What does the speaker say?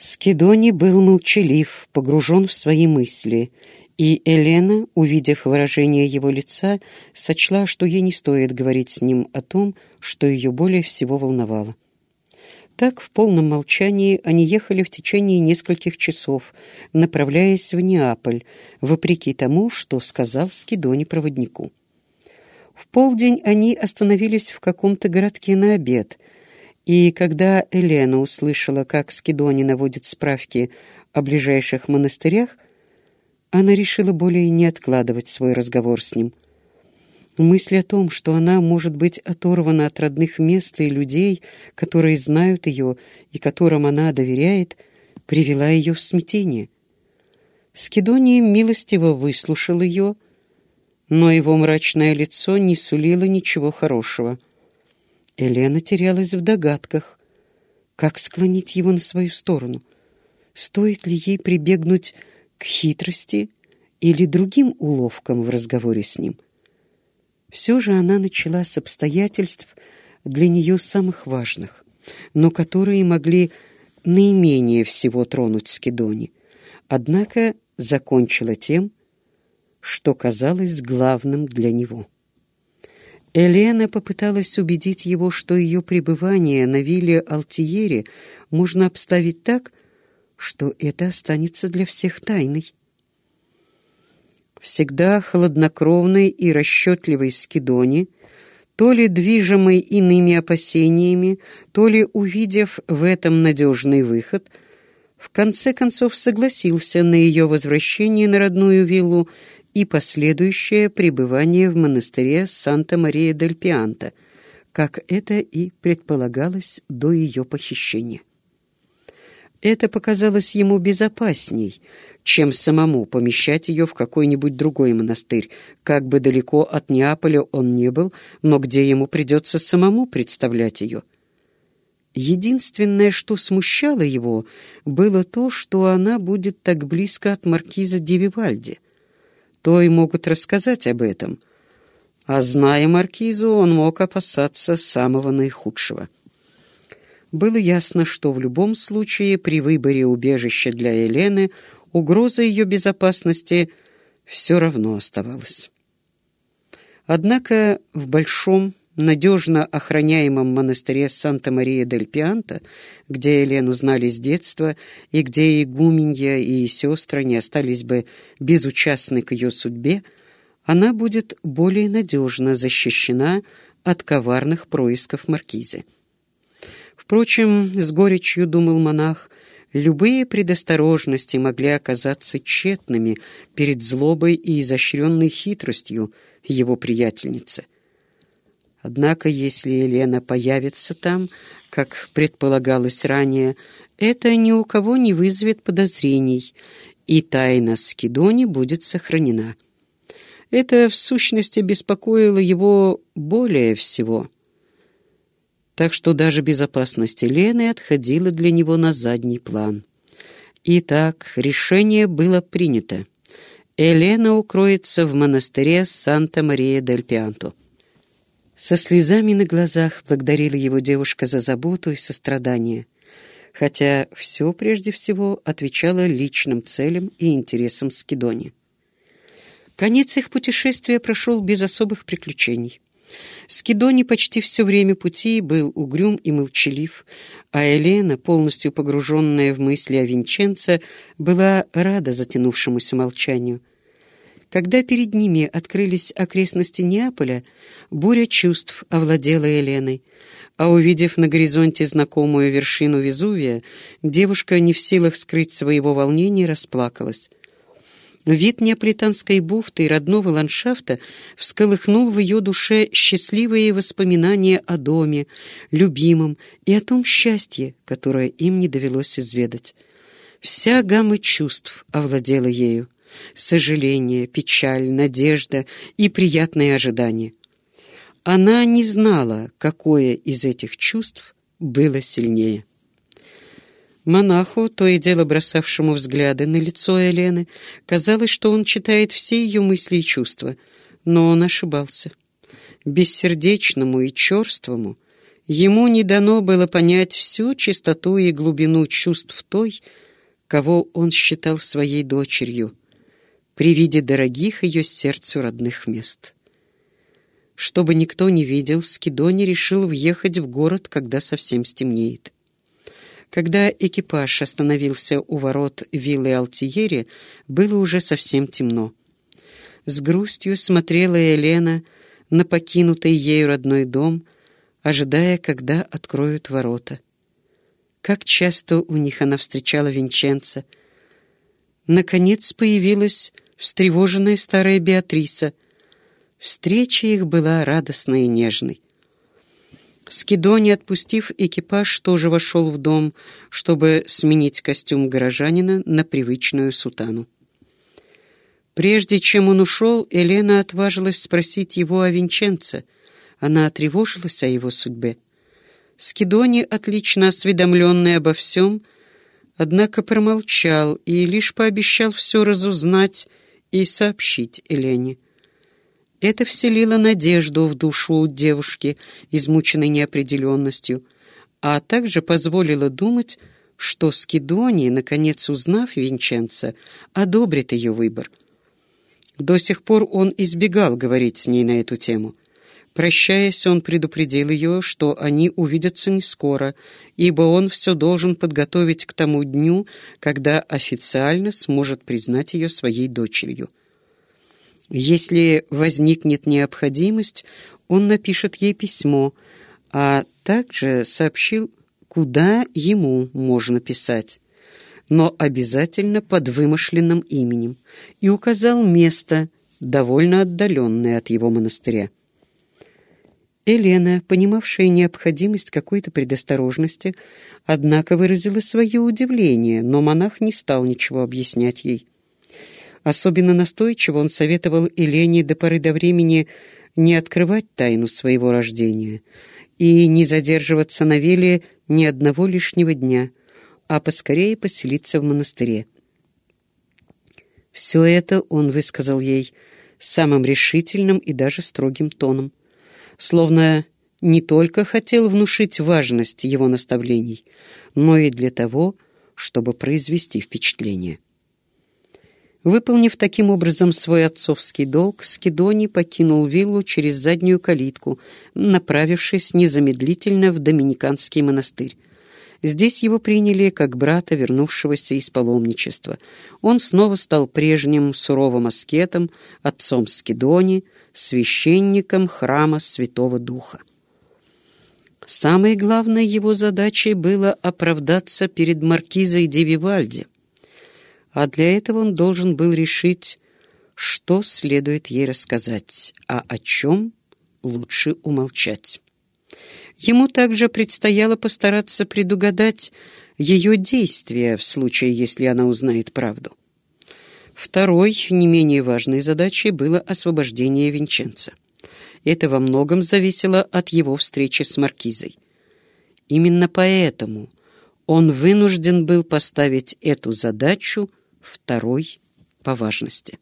Скидони был молчалив, погружен в свои мысли, и Елена, увидев выражение его лица, сочла, что ей не стоит говорить с ним о том, что ее более всего волновало. Так, в полном молчании, они ехали в течение нескольких часов, направляясь в Неаполь, вопреки тому, что сказал Скидони проводнику. В полдень они остановились в каком-то городке на обед — и когда Елена услышала, как Скидони наводит справки о ближайших монастырях, она решила более не откладывать свой разговор с ним. Мысль о том, что она может быть оторвана от родных мест и людей, которые знают ее и которым она доверяет, привела ее в смятение. Скидония милостиво выслушал ее, но его мрачное лицо не сулило ничего хорошего — Елена терялась в догадках, как склонить его на свою сторону. Стоит ли ей прибегнуть к хитрости или другим уловкам в разговоре с ним? Все же она начала с обстоятельств для нее самых важных, но которые могли наименее всего тронуть Скидони. Однако закончила тем, что казалось главным для него. Елена попыталась убедить его, что ее пребывание на вилле Алтиере можно обставить так, что это останется для всех тайной. Всегда хладнокровный и расчетливый Скидони, то ли движимый иными опасениями, то ли увидев в этом надежный выход, в конце концов согласился на ее возвращение на родную виллу и последующее пребывание в монастыре Санта-Мария-дель-Пианта, как это и предполагалось до ее похищения. Это показалось ему безопасней, чем самому помещать ее в какой-нибудь другой монастырь, как бы далеко от Неаполя он не был, но где ему придется самому представлять ее. Единственное, что смущало его, было то, что она будет так близко от маркиза Дививальди — то и могут рассказать об этом. А зная маркизу, он мог опасаться самого наихудшего. Было ясно, что в любом случае при выборе убежища для Елены угроза ее безопасности все равно оставалась. Однако в большом надежно охраняемом монастыре Санта-Мария-дель-Пианто, где Елену знали с детства, и где игуменья и сестры не остались бы безучастны к ее судьбе, она будет более надежно защищена от коварных происков маркизы. Впрочем, с горечью думал монах, любые предосторожности могли оказаться тщетными перед злобой и изощренной хитростью его приятельницы. Однако, если Елена появится там, как предполагалось ранее, это ни у кого не вызовет подозрений, и тайна Скидони будет сохранена. Это, в сущности, беспокоило его более всего. Так что даже безопасность Елены отходила для него на задний план. Итак, решение было принято. Елена укроется в монастыре Санта-Мария-дель-Пианто. Со слезами на глазах благодарила его девушка за заботу и сострадание, хотя все прежде всего отвечало личным целям и интересам Скидони. Конец их путешествия прошел без особых приключений. Скидони почти все время пути был угрюм и молчалив, а Елена, полностью погруженная в мысли о Винченце, была рада затянувшемуся молчанию. Когда перед ними открылись окрестности Неаполя, буря чувств овладела Еленой, а увидев на горизонте знакомую вершину Везувия, девушка не в силах скрыть своего волнения расплакалась. Вид неаполитанской бухты и родного ландшафта всколыхнул в ее душе счастливые воспоминания о доме, любимом и о том счастье, которое им не довелось изведать. Вся гамма чувств овладела ею сожаление, печаль, надежда и приятное ожидание. Она не знала, какое из этих чувств было сильнее. Монаху, то и дело бросавшему взгляды на лицо Елены, казалось, что он читает все ее мысли и чувства, но он ошибался. Бессердечному и черствому Ему не дано было понять всю чистоту и глубину чувств той, кого он считал своей дочерью, при виде дорогих ее сердцу родных мест. Чтобы никто не видел, Скидони решил въехать в город, когда совсем стемнеет. Когда экипаж остановился у ворот виллы Алтиери, было уже совсем темно. С грустью смотрела Елена на покинутый ею родной дом, ожидая, когда откроют ворота. Как часто у них она встречала Винченца. Наконец появилась встревоженная старая Беатриса — Встреча их была радостной и нежной. Скидони, отпустив экипаж, тоже вошел в дом, чтобы сменить костюм горожанина на привычную сутану. Прежде чем он ушел, Елена отважилась спросить его о Винченце. Она отревожилась о его судьбе. Скидони, отлично осведомленный обо всем, однако промолчал и лишь пообещал все разузнать и сообщить Елене. Это вселило надежду в душу девушки, измученной неопределенностью, а также позволило думать, что Скидони, наконец узнав Винченца, одобрит ее выбор. До сих пор он избегал говорить с ней на эту тему. Прощаясь, он предупредил ее, что они увидятся не скоро, ибо он все должен подготовить к тому дню, когда официально сможет признать ее своей дочерью. Если возникнет необходимость, он напишет ей письмо, а также сообщил, куда ему можно писать, но обязательно под вымышленным именем, и указал место, довольно отдаленное от его монастыря. Елена, понимавшая необходимость какой-то предосторожности, однако выразила свое удивление, но монах не стал ничего объяснять ей. Особенно настойчиво он советовал Елене до поры до времени не открывать тайну своего рождения и не задерживаться на веле ни одного лишнего дня, а поскорее поселиться в монастыре. Все это он высказал ей самым решительным и даже строгим тоном, словно не только хотел внушить важность его наставлений, но и для того, чтобы произвести впечатление. Выполнив таким образом свой отцовский долг, Скидони покинул виллу через заднюю калитку, направившись незамедлительно в Доминиканский монастырь. Здесь его приняли как брата, вернувшегося из паломничества. Он снова стал прежним суровым аскетом, отцом Скидони, священником храма Святого Духа. Самой главной его задачей было оправдаться перед маркизой Девивальди — а для этого он должен был решить, что следует ей рассказать, а о чем лучше умолчать. Ему также предстояло постараться предугадать ее действия в случае, если она узнает правду. Второй, не менее важной задачей было освобождение Винченца. Это во многом зависело от его встречи с Маркизой. Именно поэтому он вынужден был поставить эту задачу второй по важности.